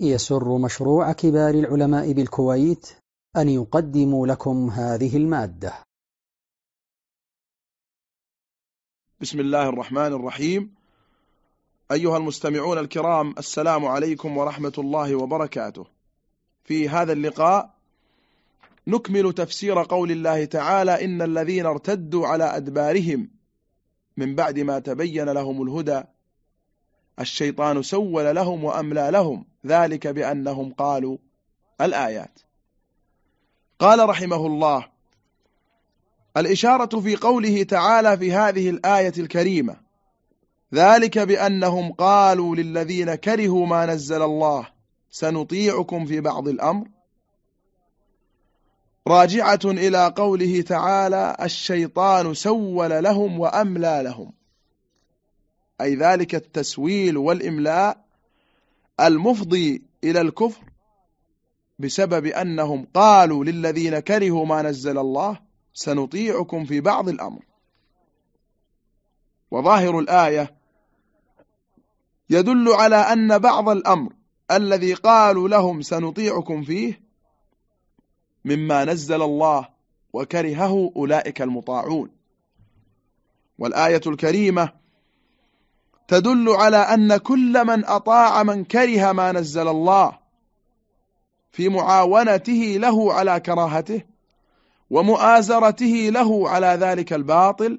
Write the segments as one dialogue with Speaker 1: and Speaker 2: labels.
Speaker 1: يسر مشروع كبار العلماء بالكويت أن يقدم لكم هذه المادة.
Speaker 2: بسم الله الرحمن الرحيم. أيها المستمعون الكرام السلام عليكم ورحمة الله وبركاته. في هذا اللقاء نكمل تفسير قول الله تعالى إن الذين ارتدوا على أدبارهم من بعد ما تبين لهم الهدى الشيطان سول لهم وأملى لهم. ذلك بأنهم قالوا الآيات. قال رحمه الله الإشارة في قوله تعالى في هذه الآية الكريمة ذلك بأنهم قالوا للذين كرهوا ما نزل الله سنطيعكم في بعض الأمر. راجعة إلى قوله تعالى الشيطان سول لهم وأملى لهم. أي ذلك التسويل والإملاء المفضي إلى الكفر بسبب أنهم قالوا للذين كرهوا ما نزل الله سنطيعكم في بعض الأمر. وظاهر الآية يدل على أن بعض الأمر الذي قالوا لهم سنطيعكم فيه مما نزل الله وكرهه أولئك المطاعون. والآية الكريمة تدل على أن كل من أطاع من كره ما نزل الله في معاونته له على كراهته ومؤازرته له على ذلك الباطل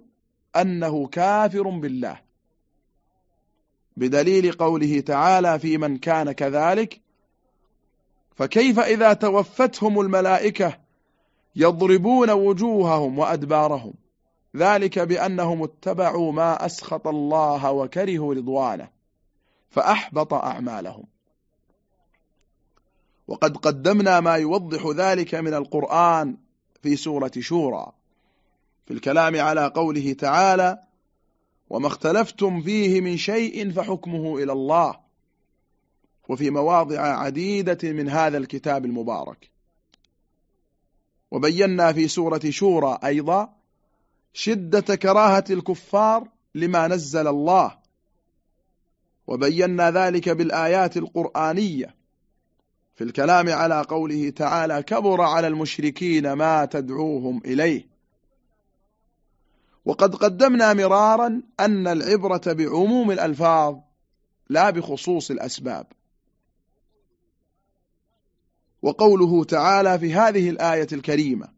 Speaker 2: أنه كافر بالله. بدليل قوله تعالى في من كان كذلك فكيف إذا توفتهم الملائكة يضربون وجوههم وأدبارهم؟ ذلك بأنهم اتبعوا ما أسخط الله وكرهوا رضوانه فأحبط أعمالهم. وقد قدمنا ما يوضح ذلك من القرآن في سورة شورى في الكلام على قوله تعالى وما اختلفتم فيه من شيء فحكمه إلى الله وفي مواضع عديدة من هذا الكتاب المبارك. وبينا في سورة شورى أيضا شدة كراهة الكفار لما نزل الله. وبينا ذلك بالآيات القرآنية. في الكلام على قوله تعالى كبر على المشركين ما تدعوهم إليه وقد قدمنا مرارا أن العبرة بعموم الألفاظ لا بخصوص الأسباب. وقوله تعالى في هذه الآية الكريمة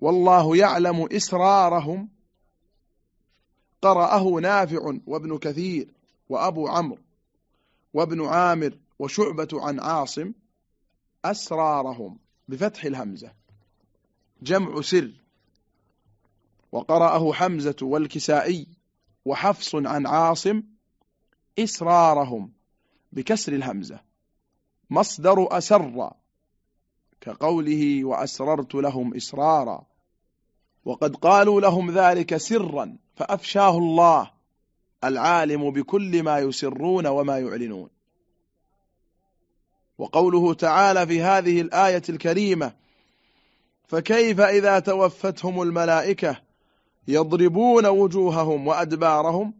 Speaker 2: والله يعلم إسرارهم. قرأه نافع وابن كثير وأبو عمرو وابن عامر وشعبة عن عاصم. أسرارهم بفتح الهمزة. جمع سر. وقرأه حمزة والكسائي وحفص عن عاصم. إسرارهم بكسر الهمزة. مصدر أسر. كقوله وأسررت لهم إسرارا. وقد قالوا لهم ذلك سرا فأفشاه الله العالم بكل ما يسرون وما يعلنون. وقوله تعالى في هذه الآية الكريمة فكيف إذا توفتهم الملائكة يضربون وجوههم وأدبارهم؟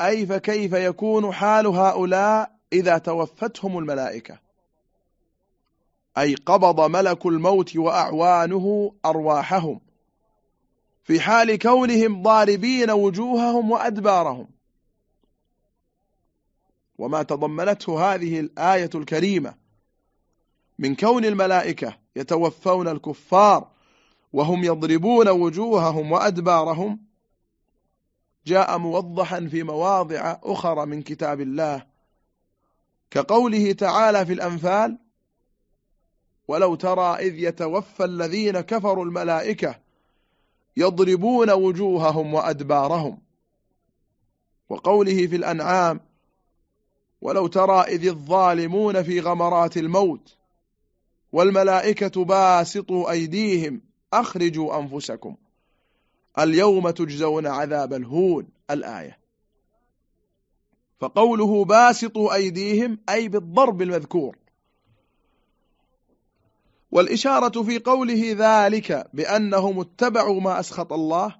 Speaker 2: أي فكيف يكون حال هؤلاء إذا توفتهم الملائكة؟ أي قبض ملك الموت وأعوانه أرواحهم. في حال كونهم ضاربين وجوههم وأدبارهم. وما تضمنته هذه الآية الكريمة. من كون الملائكة يتوفون الكفار وهم يضربون وجوههم وأدبارهم جاء موضحا في مواضع أخرى من كتاب الله كقوله تعالى في الأنفال ولو ترى إذ يتوفى الذين كفروا الملائكة يضربون وجوههم وأدبارهم. وقوله في الأنعام ولو ترى إذ الظالمون في غمرات الموت والملائكة باسطوا أيديهم أخرجوا أنفسكم. اليوم تجزون عذاب الهون الآية. فقوله باسطوا أيديهم أي بالضرب المذكور. والإشارة في قوله ذلك بأنهم اتبعوا ما أسخط الله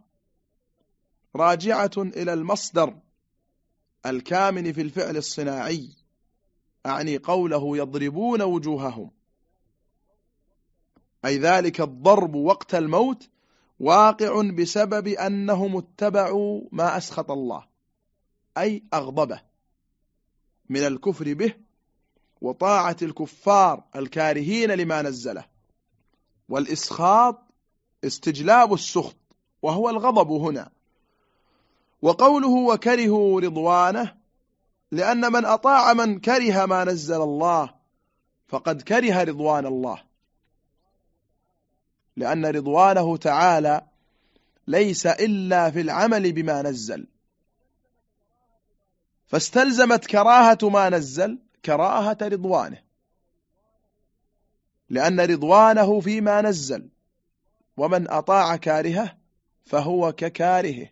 Speaker 2: راجعة إلى المصدر الكامن في الفعل الصناعي أعني قوله يضربون وجوههم. أي ذلك الضرب وقت الموت واقع بسبب أنهم اتبعوا ما أسخط الله أي أغضبه من الكفر به وطاعة الكفار الكارهين لما نزله. والإسخاط استجلاب السخط وهو الغضب هنا. وقوله وكرهوا رضوانه لأن من أطاع من كره ما نزل الله فقد كره رضوان الله. لأن رضوانه تعالى ليس إلا في العمل بما نزل. فاستلزمت كراهة ما نزل كراهة رضوانه لأن رضوانه فيما نزل ومن أطاع كارهه فهو ككارهه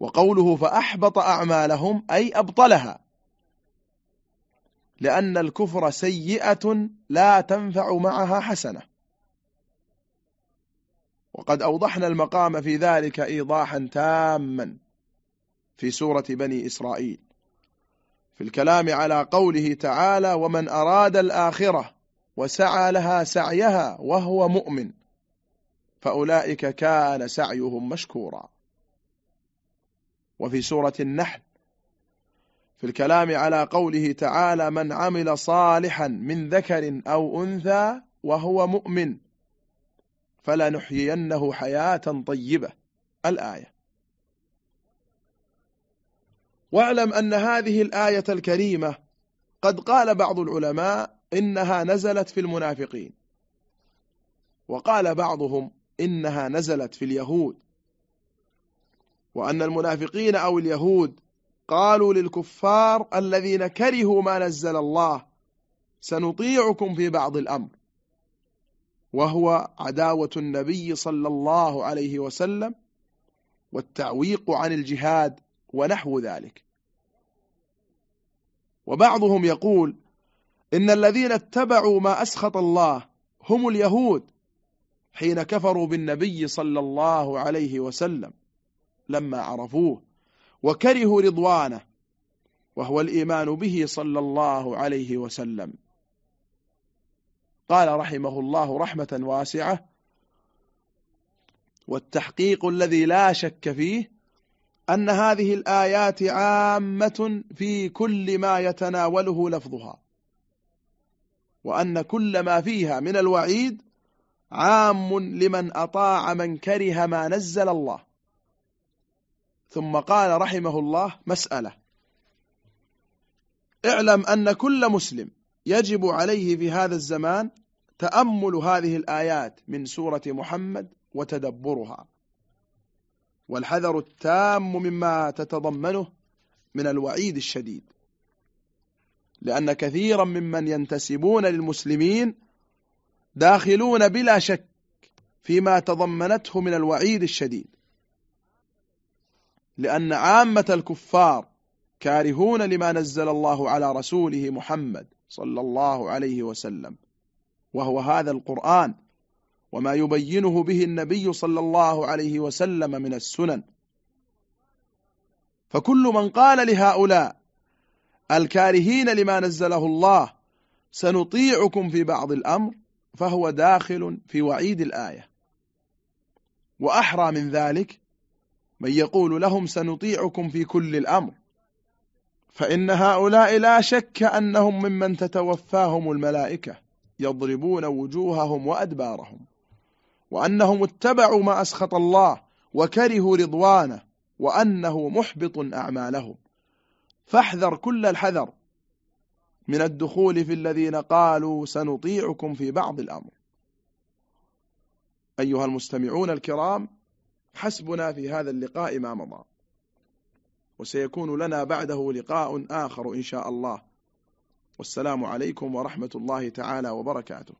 Speaker 2: وقوله فأحبط أعمالهم أي أبطلها لأن الكفر سيئة لا تنفع معها حسنة. وقد أوضحنا المقام في ذلك إيضاحا تاما في سورة بني إسرائيل. في الكلام على قوله تعالى ومن أراد الآخرة وسعى لها سعيها وهو مؤمن فأولئك كان سعيهم مشكورا. وفي سورة النحل في الكلام على قوله تعالى من عمل صالحا من ذكر أو أنثى وهو مؤمن فلنحيينه حياة طيبة. الآية. واعلم أن هذه الآية الكريمة قد قال بعض العلماء إنها نزلت في المنافقين. وقال بعضهم إنها نزلت في اليهود. وأن المنافقين أو اليهود قالوا للكفار الذين كرهوا ما نزل الله سنطيعكم في بعض الأمر. وهو عداوة النبي صلى الله عليه وسلم والتعويق عن الجهاد ونحو ذلك. وبعضهم يقول إن الذين اتبعوا ما أسخط الله هم اليهود حين كفروا بالنبي صلى الله عليه وسلم لما عرفوه وكرهوا رضوانه وهو الإيمان به صلى الله عليه وسلم. قال رحمه الله رحمة واسعة والتحقيق الذي لا شك فيه أن هذه الآيات عامة في كل ما يتناوله لفظها. وأن كل ما فيها من الوعيد عام لمن أطاع من كره ما نزل الله. ثم قال رحمه الله مسألة. اعلم أن كل مسلم يجب عليه في هذا الزمان تأمل هذه الآيات من سورة محمد وتدبرها. والحذر التام مما تتضمنه من الوعيد الشديد. لأن كثيرا ممن ينتسبون للمسلمين داخلون بلا شك فيما تضمنته من الوعيد الشديد. لأن عامة الكفار كارهون لما نزل الله على رسوله محمد صلى الله عليه وسلم وهو هذا القرآن وما يبينه به النبي صلى الله عليه وسلم من السنن. فكل من قال لهؤلاء الكارهين لما نزله الله سنطيعكم في بعض الأمر فهو داخل في وعيد الآية. وأحرى من ذلك من يقول لهم سنطيعكم في كل الأمر. فإن هؤلاء لا شك أنهم ممن تتوفاهم الملائكة يضربون وجوههم وأدبارهم. وأنهم اتبعوا ما أسخط الله وكرهوا رضوانه وأنه محبط أعمالهم. فاحذر كل الحذر من الدخول في الذين قالوا سنطيعكم في بعض الأمر. أيها المستمعون الكرام حسبنا في هذا اللقاء ما مضى وسيكون لنا بعده لقاء آخر إن شاء الله. والسلام عليكم ورحمة الله تعالى وبركاته.